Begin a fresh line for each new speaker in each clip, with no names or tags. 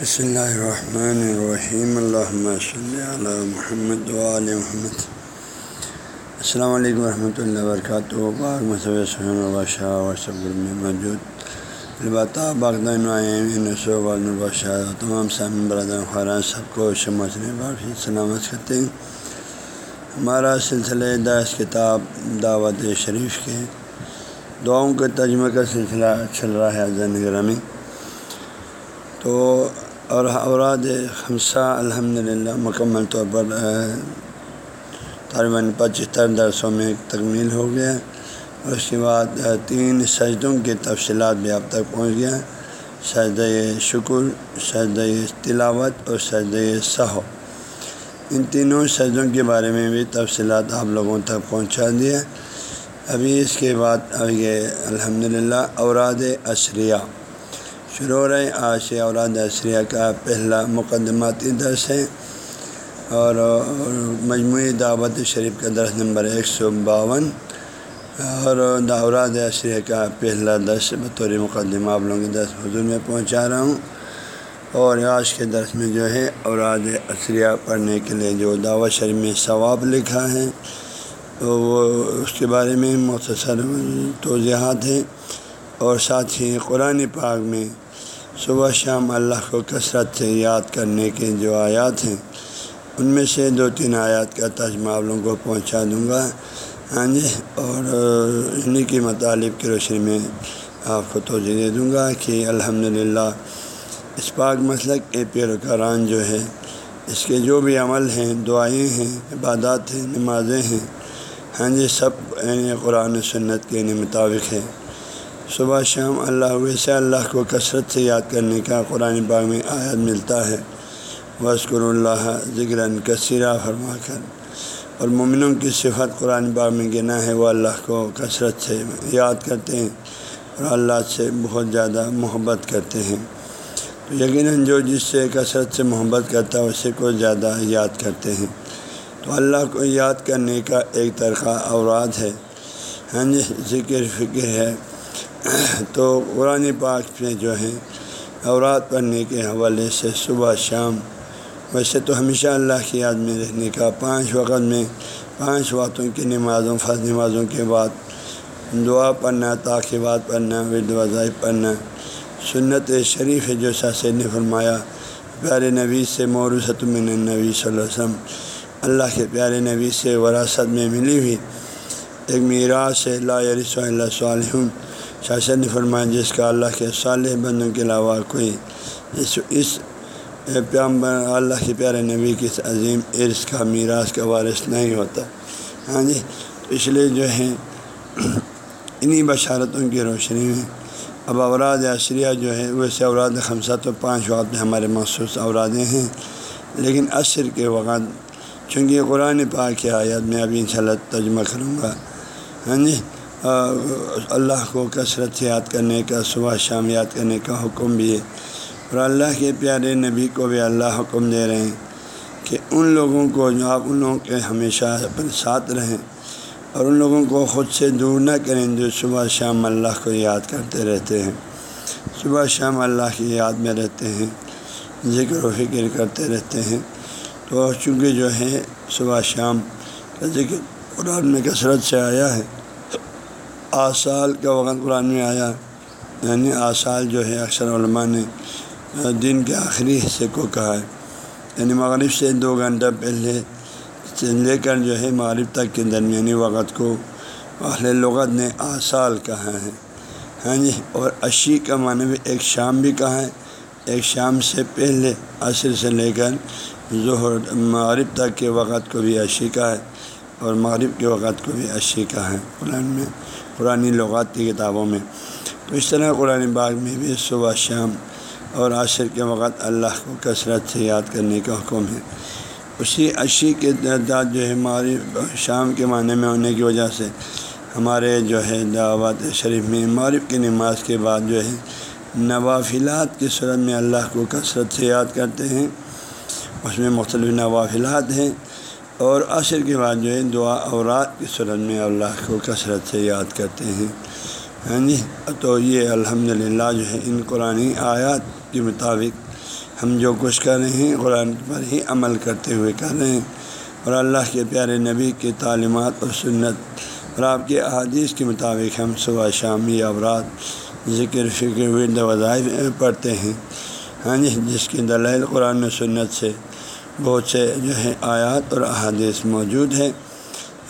بسم اللہ الرحمن الرحیم اللہ صلی علی محمد وعلی محمد السلام علیکم ورحمۃ اللہ وبرکاتہ باغ مصب شاہ میں موجود البتہ باغدان البشاہ تمام سامع برادر خران سب کو شمچنے بار سلامت کرتے ہیں ہمارا سلسلہ داعش کتاب دعوت شریف کے دعاؤں کے ترجمہ کا سلسلہ چل رہا ہے زین گرامی تو اور اوراد خمسہ الحمد للہ مکمل طور پر طالباً پچہتر درسوں میں تکمیل ہو گیا۔ اور اس کے بعد تین سجدوں کی تفصیلات بھی اب تک پہنچ گیا۔ سجد شکر سجد تلاوت اور سجد صحو ان تینوں سجدوں کے بارے میں بھی تفصیلات آپ لوگوں تک پہنچا دیا۔ ابھی اس کے بعد اب یہ الحمد للہ اوراد اشریہ شروع ہو رہے، آج سے اشریہ کا پہلا مقدماتی درس ہے۔ اور مجموعی دعوت شریف کا درس نمبر ایک سو باون۔ اور اوراد اشریہ کا پہلا درس بطور مقدمہ آپ لوگوں کے درس حضور میں پہنچا رہا ہوں۔ اور آج کے درس میں جو ہے اوراد اشریہ پڑھنے کے لیے جو دعوت شریف میں ثواب لکھا ہے، تو وہ اس کے بارے میں مختصر توضیحات ہیں۔ اور ساتھ ہی قرآن پاک میں صبح شام اللہ کو کثرت سے یاد کرنے کے جو آیات ہیں، ان میں سے دو تین آیات کا ترجمہ آپ لوگوں کو پہنچا دوں گا۔ ہاں جی اور انہیں کی مطالب کی روشنی میں آپ کو توجہ دے دوں گا کہ الحمد للہ اس پاک مسلک کے پیروکاران جو ہے، اس کے جو بھی عمل ہیں، دعائیں ہیں، عبادات ہیں، نمازیں ہیں ہاں جی سب یعنی قرآن سنت کے مطابق ہے۔ صبح شام اللہ ویسے اللہ کو کثرت سے یاد کرنے کا قرآن باغ میں آیت ملتا ہے۔ وسکر اللہ ذکر کثیرہ فرما کر۔ اور مومنوں کی صفت قرآن باغ میں گنا ہے، وہ اللہ کو کثرت سے یاد کرتے ہیں اور اللہ سے بہت زیادہ محبت کرتے ہیں۔ تو یقیناً جو جس سے کثرت سے محبت کرتا ہے، اسے کو زیادہ یاد کرتے ہیں۔ تو اللہ کو یاد کرنے کا ایک طرقہ اوراد ہے۔ ہاں جی ذکر فکر ہے۔ تو قرآن پاک میں جو ہے اوراد پڑھنے کے حوالے سے صبح، شام، ویسے تو ہمیشہ اللہ کی یاد میں رہنے کا پانچ وقت میں پانچ وقتوں کی نمازوں، فرض نمازوں کے بعد دعا پڑھنا تاخیبات پڑھنا، ورد وظائف پڑھنا، سنت شریف ہے جو سید نے فرمایا، پیارے نبی سے موروثت من نبی صلی اللہ علیہ وسلم، اللہ کے پیارے نبی سے وراثت میں ملی ہوئی ایک میراث سے لا رسو اللہ صلیہ شاشر نے فرمایا، جس کا اللہ کے صالح بندوں کے علاوہ کوئی اس اس پیامبر اللہ کے پیارے نبی کی عظیم عرص کا میراث کا وارث نہیں ہوتا۔ ہاں جی تو اس لیے جو ہے انہی بشارتوں کی روشنی میں اب اوراد عشریہ جو ہے ویسے اوراد خمسہ تو پانچ وقت میں ہمارے مخصوص اورادیں ہیں۔ لیکن عصر کے وقت، چونکہ قرآن پاک کی آیت میں ابھی انشاءاللہ ترجمہ کروں گا۔ ہاں جی اللہ کو کثرت یاد کرنے کا، صبح شام یاد کرنے کا حکم بھی ہے۔ اور اللہ کے پیارے نبی کو بھی اللہ حکم دے رہے ہیں کہ ان لوگوں کو جو آپ، ان لوگوں کے ہمیشہ اپنے ساتھ رہیں اور ان لوگوں کو خود سے دور نہ کریں جو صبح شام اللہ کو یاد کرتے رہتے ہیں۔ صبح شام اللہ کی یاد میں رہتے ہیں، ذکر و فکر کرتے رہتے ہیں۔ تو چونکہ جو ہے، صبح شام کا ذکر قرآن میں کثرت سے آیا ہے آسال کا وقت قرآن میں آیا یعنی آسال جو ہے اکثر علماء نے دن کے آخری حصے کو کہا ہے۔ یعنی مغرب سے دو گھنٹہ پہلے سے لے کر جو ہے مغرب تک کے درمیانی وقت کو اہل لغت نے آسال کہا ہے۔ ہاں جی اور اشی کا معنی بھی ایک شام بھی کہا ہے۔ ایک شام سے پہلے عصر سے لے کر ظہر، مغرب تک کے وقت کو بھی اشی کا ہے، اور مغرب کے وقت کو بھی اشی کا ہے۔ قرآن میں پرانی لغات کی کتابوں میں۔ تو اس طرح قرآن باغ میں بھی صبح، شام اور عصر کے وقت اللہ کو کثرت سے یاد کرنے کا حکم ہے۔ اسی اشی کے تعداد جو ہے ہماری شام کے معنی میں ہونے کی وجہ سے ہمارے جو ہے دعوت شریف میں، مغرب کی نماز کے بعد جو ہے نوافلات کی صورت میں اللہ کو کثرت سے یاد کرتے ہیں۔ اس میں مختلف نوافلات ہیں۔ اور عصر کے بعد جو ہے دعا اورات کی صورت میں اللہ کو کثرت سے یاد کرتے ہیں۔ ہاں جی تو یہ الحمد للہ جو ہے ان قرآن آیات کے مطابق ہم جو کچھ کر رہے ہیں، قرآن پر ہی عمل کرتے ہوئے کر رہے ہیں۔ اور اللہ کے پیارے نبی کی تعلیمات اور سنت اور آپ کے احادیث کے مطابق ہم صبح شامی اورات ذکر فکر ورد وظائف پڑھتے ہیں۔ ہاں جی جس کی دلائل قرآن و سنت سے بہت سے جو ہے آیات اور احادیث موجود ہے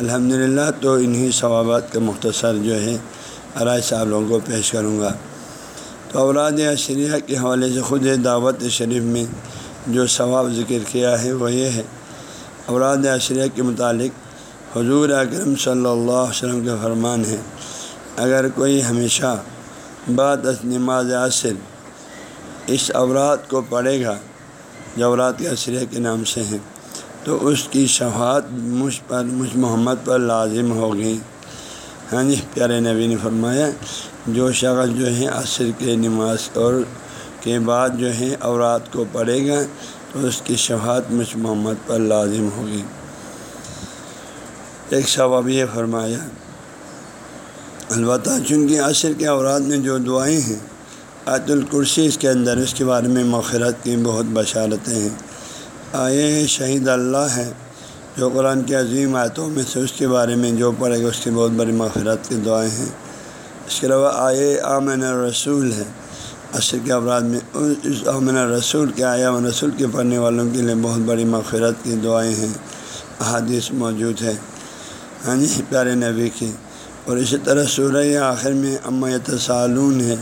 الحمد تو انہی ثوابات کا مختصر جو ہے رائے صاحب لوگوں کو پیش کروں گا۔ تو اوراد اشریہ کے حوالے سے خود دعوت شریف میں جو ثواب ذکر کیا ہے وہ یہ ہے۔ اوراد اشریہ کے متعلق حضور اکرم صلی اللہ علیہ وسلم کے فرمان ہے اگر کوئی ہمیشہ بعد نماز عصر اس اوراد کو پڑھے گا جو اوراد کے اشریہ کے نام سے ہیں۔ تو اس کی شفاعت مجھ پر، مجھ محمد پر لازم ہوگی۔ ہاں جی پیارے نبی نے فرمایا، جو شخص جو ہے عصر کے نماز اور کے بعد جو ہے اورات کو پڑھے گا، تو اس کی شفاعت مجھ محمد پر لازم ہوگی۔ ایک ثواب یہ فرمایا، البتہ چونکہ عصر کے اورات میں جو دعائیں ہیں آیت الکرسی اس کے اندر، اس کے بارے میں مؤخرت کی بہت بشارتیں ہیں۔ آئے شہید اللہ ہے جو قرآن کی عظیم آیتوں میں سے اس کے بارے میں جو پڑھے گا اس کی بہت بڑی مغفرت کی دعائیں ہیں۔ اس کے علاوہ آئے آمن رسول ہے عصر کے افراد میں اس آمن رسول کے آیا و رسول کے پڑھنے والوں کے لیے بہت بڑی مغفرت کی دعائیں ہیں۔ احادیث موجود ہے ہاں جی پیارے نبی کی۔ اور اسی طرح سورہ آخر میں امیت سالون ہے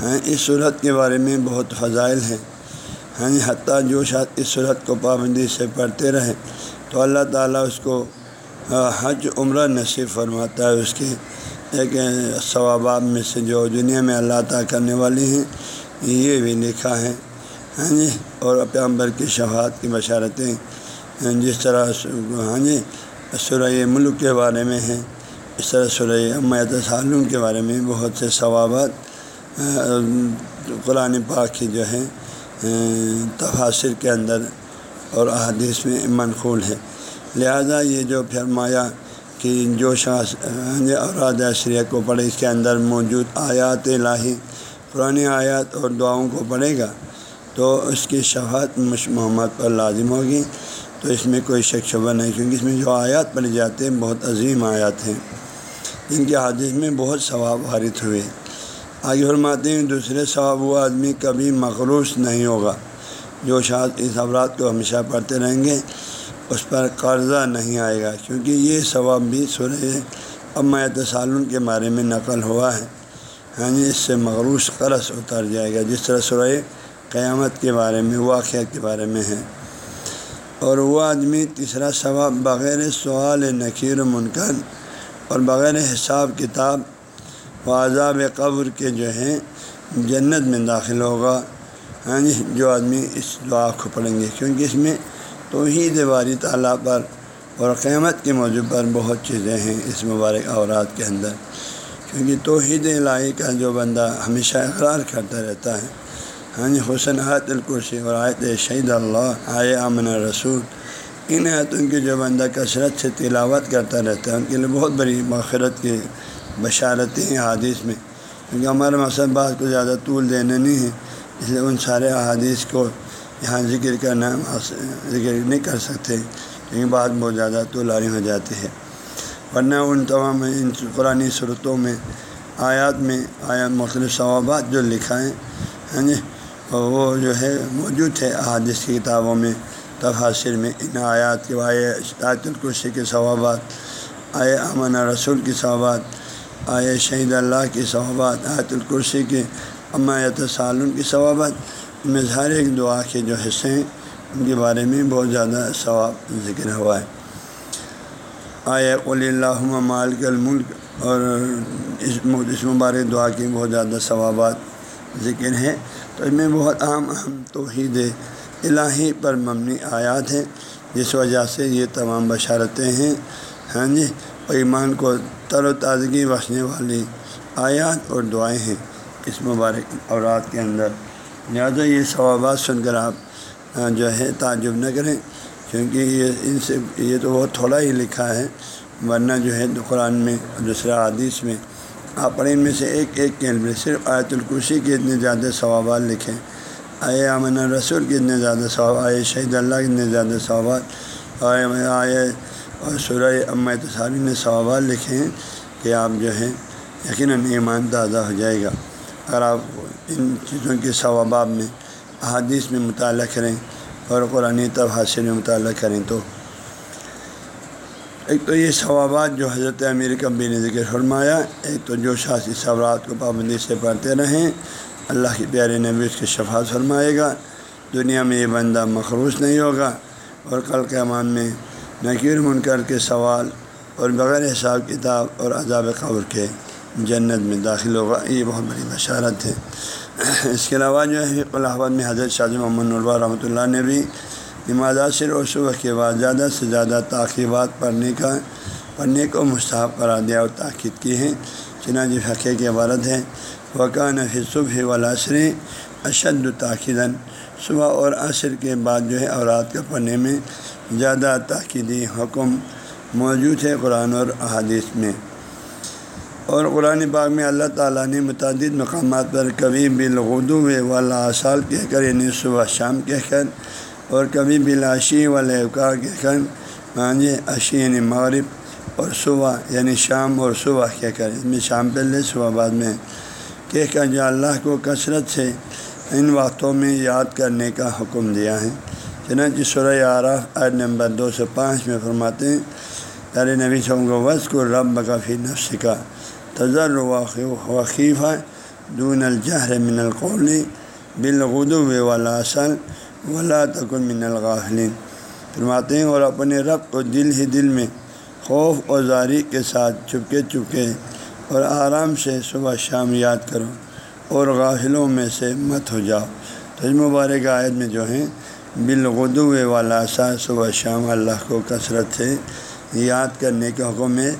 ہاں اس صورت کے بارے میں بہت فضائل ہیں۔ ہاں حتیٰ جو شاید اس صورت کو پابندی سے پڑھتے رہے تو اللہ تعالیٰ اس کو حج عمرہ نصیب فرماتا ہے۔ اس کے ایک ثوابات میں سے جو دنیا میں اللہ تعالیٰ کرنے والی ہیں، یہ بھی لکھا ہے۔ ہاں جی اور پیامبر کی شفاعت کی بشارتیں ہاں، جس طرح ہاں جی سرع ملک کے بارے میں ہیں، اس طرح سرع امیت سالون کے بارے میں بہت سے ثوابات قرآن پاک کی جو ہے تفاصر کے اندر اور احادیث میں منقول ہے لہذا یہ جو فرمایا کہ جو شاخ یعنی اوراد اشریہ کو پڑھے، اس کے اندر موجود آیات الہی، پرانی آیات اور دعاؤں کو پڑھے گا، تو اس کی شفاعت مش محمد پر لازم ہوگی۔ تو اس میں کوئی شک شبہ نہیں، کیونکہ اس میں جو آیات پڑھی جاتے ہیں، بہت عظیم آیات ہیں۔ جن کے حادث میں بہت ثواب حارث ہوئے۔ آگے فرماتے ہیں، دوسرے ثواب وہ آدمی کبھی مقروض نہیں ہوگا۔ جو شاید اس افراد کو ہمیشہ پڑھتے رہیں گے، اس پر قرضہ نہیں آئے گا۔ کیونکہ یہ ثواب بھی سورہ امیت سالن کے بارے میں نقل ہوا ہے۔ ہاں جی اس سے مغروش قرض اتر جائے گا، جس طرح سورہ قیامت کے بارے میں واقعہ کے بارے میں ہے۔ اور وہ آدمی تیسرا ثواب بغیر سوال نقیر و منکر اور بغیر حساب کتاب و عذاب قبر کے جو ہے جنت میں داخل ہوگا۔ ہاں جی جو آدمی اس دعا کو پڑھیں گے، کیونکہ اس میں توحید باری تعالیٰ پر اور قیامت کے موضوع پر بہت چیزیں ہیں اس مبارک اورات کے اندر۔ کیونکہ توحید الہی کا جو بندہ ہمیشہ اقرار کرتا رہتا ہے۔ ہاں جی حسن آیت الکرسی اور آیت شہید اللہ، آئے امن رسول ان آیتوں کی جو بندہ کثرت سے تلاوت کرتا رہتا ہے، ان کے لیے بہت بڑی مغفرت کی بشارتیں ہیں حادث میں، کیونکہ ہمارے مقصد بات کو زیادہ طول دینے نہیں ہے اس لیے ان سارے احادیث کو یہاں ذکر کرنا ذکر نہیں کر سکتے، کیونکہ بات بہت زیادہ طولانی ہو جاتی ہے۔ ورنہ ان تمام ان قرآن صورتوں میں، آیات میں آیات مختلف ثوابات جو لکھا ہے ہاں جی وہ جو ہے موجود ہے احادیث کی کتابوں میں، تفاصر میں، ان آیات کے آئے آیت الکرسی کے ثوابات آئے امن رسول کی ثوابات آئے شہید اللہ کی ثوابات آیت الکرسی کے امایت سالن کی ثوابت میں ہر ایک دعا کے جو حصے ہیں، ان کے بارے میں بہت زیادہ ثواب ذکر ہوا ہے۔ آیا قلی اللہ مالک الملک اور اس اس مبارک دعا کی بہت زیادہ ثوابات ذکر ہیں۔ تو اس میں بہت اہم اہم توحید الہی پر مبنی آیات ہیں، جس وجہ سے یہ تمام بشارتیں ہیں۔ ہاں جی اور ایمان کو تر و تازگی بخشنے والی آیات اور دعائیں ہیں اس مبارک اورات کے اندر۔ لہٰذا یہ ثوابات سن کر آپ جو ہے، تعجب نہ کریں، کیونکہ یہ ان سے، یہ تو بہت تھوڑا ہی لکھا ہے، ورنہ جو ہے قرآن میں، دوسرا حدیث میں، آپ ان میں سے ایک ایک کے صرف آیت الکرسی کے اتنے زیادہ ثوابات لکھیں۔ آئے امن رسول کتنے زیادہ ثواب آئے شہید اللہ کتنے زیادہ ثوابات، آئے آئے اور سورہ امت تصاری نے ثوابات لکھے ہیں کہ آپ جو ہے یقیناً ایمان تازہ ہو جائے گا۔ اگر آپ ان چیزوں کے ثواباب میں، احادیث میں مطالعہ کریں اور قرآن تب حاصل میں مطالعہ کریں تو۔ ایک تو یہ ثوابات جو حضرت امیر کبی نے ذکر فرمایا، ایک تو جو شاسی ثورات کو پابندی سے پڑھتے رہیں، اللہ کی پیارے نبی اس کی شفاعت فرمائے گا۔ دنیا میں یہ بندہ مخروص نہیں ہوگا اور کل کے امان میں نکیر منکر کے سوال اور بغیر حساب کتاب اور عذاب قبر کے جنت میں داخل ہوگا؟ یہ بہت بڑی بشارت ہے۔ اس کے علاوہ جو ہے الہباد میں حضرت شاہ جی محمد البا رحمۃ اللہ نے بھی نماز عصر اور صبح کے بعد زیادہ سے زیادہ تاخیبات پڑھنے کا، پڑھنے کو مستحب قرار دیا اور تاکید کی ہے چنانچہ فقے کی عبارت ہے وقع نفی صبح والعصر اشد تاخیدن صبح اور عصر کے بعد جو ہے اورات کا پڑھنے میں زیادہ تاکیدی حکم موجود ہے قرآن اور احادیث میں۔ اور قرآن پاک میں اللہ تعالیٰ نے متعدد مقامات پر کبھی بالغدو والا سال کہہ کر یعنی صبح شام کہہ کر، اور کبھی بلاشی والکا کہہ کر ہاں جی اشی یعنی مغرب اور صبح یعنی شام اور صبح کہہ کر، اس میں شام پہلے، صبح بعد میں کہہ کر، جو اللہ کو کثرت سے ان وقتوں میں یاد کرنے کا حکم دیا ہے۔ چنانچہ سورہ عارف عید نمبر دو سو پانچ میں فرماتے ہیں، یار نبی صاحب کو وز کو رب بکفی نفس کا تجر وقیفہ دون الجہر من القول بالغدو والا اصل ولا تکن من الغافلین فرماتے ہیں، اور اپنے رب کو دل ہی دل میں خوف و زاری کے ساتھ چپکے چپکے اور آرام سے صبح شام یاد کرو اور غافلوں میں سے مت ہو جاؤ۔ تو اس مبارک عائد میں جو ہیں بالغدو والا سا صبح شام اللہ کو کثرت سے یاد کرنے کے حکم میں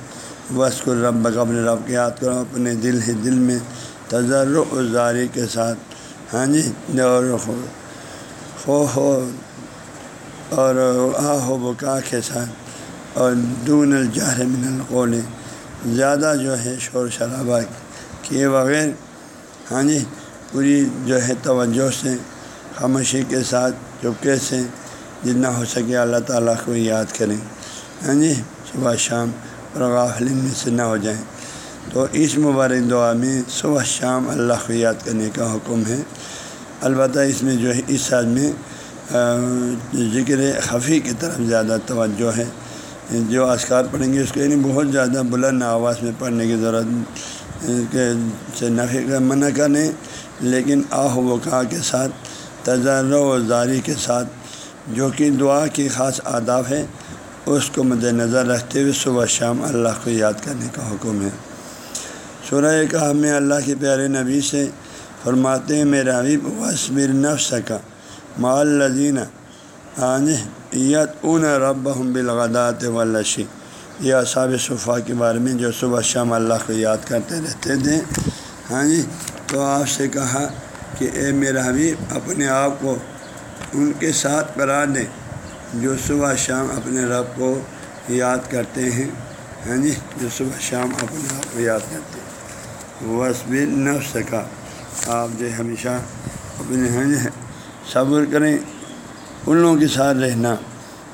بس کو رب قبل رب یاد کرو، اپنے دل ہی دل میں تجر و زاری کے ساتھ۔ ہاں جی اور ہو ہو اور آ ہو بکا کے ساتھ۔ اور دون الجہر من القول، زیادہ جو ہے شور شرابہ کیے بغیر۔ ہاں جی پوری جو ہے توجہ سے خاموشی کے ساتھ چپکے سے جتنا ہو سکے اللہ تعالیٰ کو یاد کریں۔ ہاں جی صبح شام اور غافلین میں سے نہ ہو جائیں۔ تو اس مبارک دعا میں صبح شام اللہ کو یاد کرنے کا حکم ہے۔ البتہ اس میں جو ہے، اس سال میں ذکر خفی کی طرف زیادہ توجہ ہے۔ جو اسکار پڑھیں گے، اس کو یعنی بہت زیادہ بلند آواز میں پڑھنے کی ضرورت کے سے نفی کا منع کریں، لیکن آہ وقا کے ساتھ تجر و زاری کے ساتھ جو کہ دعا کی خاص آداب ہے اس کو مد نظر رکھتے ہوئے صبح شام اللہ کو یاد کرنے کا حکم ہے۔ سورہ کہ ہمیں اللہ کے پیارے نبی سے فرماتے ہیں میرا ابھی وصبر نفس کا مال لذینہ یت اون رب ہم بالغدات ولشی یہ اصاب صفحہ کے بارے میں جو صبح شام اللہ کو یاد کرتے رہتے تھے۔ ہاں جی تو آپ سے کہا کہ اے میرا حبیب، اپنے آپ کو ان کے ساتھ قرار دیں جو صبح شام اپنے رب کو یاد کرتے ہیں۔ ہاں جی جو صبح شام اپنے آپ کو یاد کرتے ہیں۔ وصبر نفس کا آپ جو ہمیشہ اپنے ہیں صبر کریں۔ ان لوگوں کے ساتھ رہنا،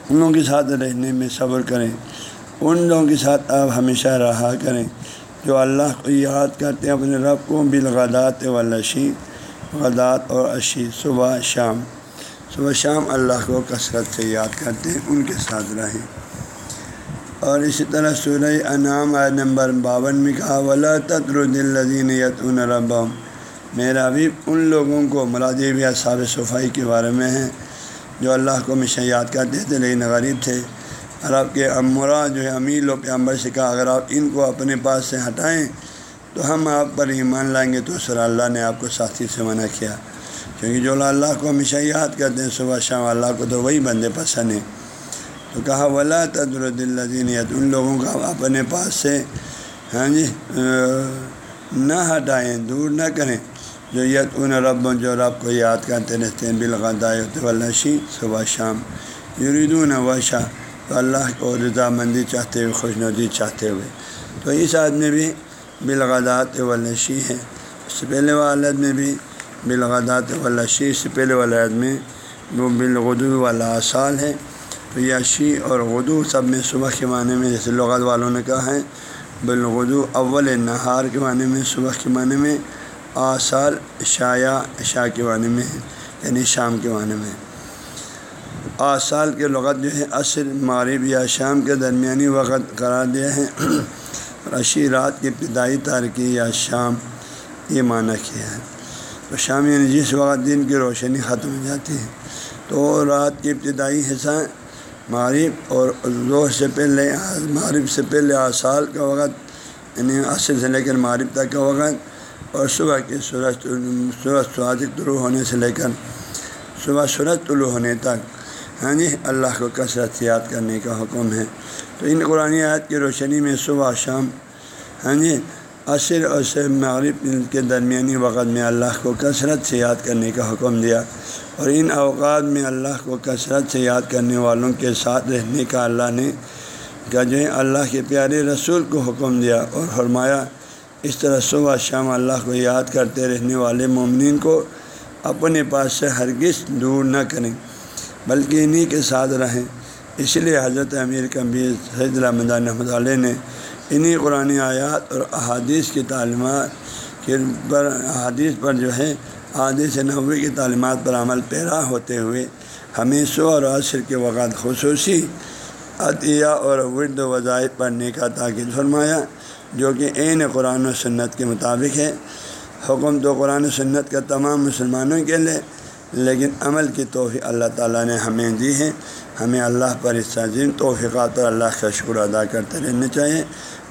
ان لوگوں کے ساتھ رہنے میں صبر کریں۔ ان لوگوں کے ساتھ آپ ہمیشہ رہا کریں۔ جو اللہ کو یاد کرتے ہیں، اپنے رب کو بالغدات ولشی غدات اور اشی صبح شام۔ صبح شام اللہ کو کثرت سے یاد کرتے ہیں، ان کے ساتھ رہیں۔ اور اسی طرح سورہ انعام آئے نمبر باون میں کہا، ولا تطردین یت ان ربم میرا بھی ان لوگوں کو بھی صاب صفائی کے بارے میں ہیں جو اللہ کو ہمیشہ یاد کرتے تھے، لیکن غریب تھے۔ اور آپ کے امرا جو ہے امیر و پیامبر سے کہا، اگر آپ ان کو اپنے پاس سے ہٹائیں تو ہم آپ پر ایمان لائیں گے تو سر اللہ نے آپ کو ساتھی سے منع کیا۔ کیونکہ جو اللہ کو ہمیشہ یاد کرتے ہیں، صبح شام اللہ کو تو وہی بندے پسند ہیں۔ تو کہا، ولا تدردینیت ان لوگوں کا اپنے پاس سے ہاں جی نہ ہٹائیں، دور نہ کریں۔ جو یت ان رب جو رب کو یاد کرتے رہتے ہیں بالغدایت ولشی صبح شام۔ یریدون وشا تو اللہ کو رضامندی چاہتے ہوئے خوش ندی چاہتے ہوئے۔ تو اس آدمی بھی بالغدات ولشی ہے اس سے پہلے والد میں بھی بالغدات والشی سے پہلے والا میں وہ بالغدو والا سال ہے تو یہ شی اور غدو سب میں صبح کے معنی میں، جیسے لغت والوں نے کہا ہے، بالغدو اول نہار کے معنی میں، صبح کے معنی میں آسال شایا شاہ کے معنی میں ہے یعنی شام کے معنی میں۔ آسال کے لغت جو ہے عصر معرب یا شام کے درمیانی وقت قرار دیا ہے۔ رشی رات کی ابتدائی تارکی یا شام، یہ معنی کیا ہے؟ تو شام یعنی جس وقت دن کی روشنی ختم ہو جاتی ہے۔ تو رات کی ابتدائی حصہ معرب اور زور سے پہلے معرب سے پہلے آسال کا وقت یعنی عصر سے لے کر معرب تک کا وقت اور صبح کے سورج سورج صادق طلوع ہونے سے لے کر صبح سورج طلوع ہونے تک ہاں جی اللہ کو کثرت یاد کرنے کا حکم ہے۔ تو ان قرآن آیات کی روشنی میں صبح، شام یعنی ہاں جی عصر اور سے معرب کے درمیانی وقت میں اللہ کو کثرت سے یاد کرنے کا حکم دیا اور ان اوقات میں اللہ کو کثرت سے یاد کرنے والوں کے ساتھ رہنے کا اللہ نے جو ہے اللہ کے پیارے رسول کو حکم دیا اور فرمایا، اس طرح صبح شام اللہ کو یاد کرتے رہنے والے مومنین کو اپنے پاس سے ہرگز دور نہ کریں، بلکہ انہیں کے ساتھ رہیں۔ اس لیے حضرت امیر کبیر سید رحمدان احمد علیہ نے انہیں قرآن آیات اور احادیث کی تعلیمات کے پر احادیث پر جو ہے حادث نبوی کی تعلیمات پر عمل پیرا ہوتے ہوئے ہمیں سو اور عصر کے وقت خصوصی عطیہ اور ورد وظائف پڑھنے کا تاکید فرمایا، جو کہ عین قرآن و سنت کے مطابق ہے۔ حکم تو قرآن و سنت کا تمام مسلمانوں کے لیے، لیکن عمل کی توفیق اللہ تعالیٰ نے ہمیں دی ہے۔ ہمیں اللہ پر اس عظیم توفیقات اور اللہ کا شکر ادا کرتے رہنا چاہیے۔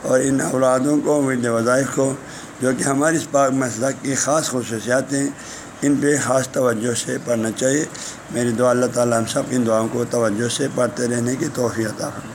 اور ان اولادوں کو ان وظائف کو، جو کہ ہماری اس پاک مسلک کی خاص خصوصیات ہیں، ان پہ خاص توجہ سے پڑھنا چاہیے۔ میری دعا اللہ تعالیٰ ہم سب ان دعاؤں کو توجہ سے پڑھتے رہنے کی توفیع عطا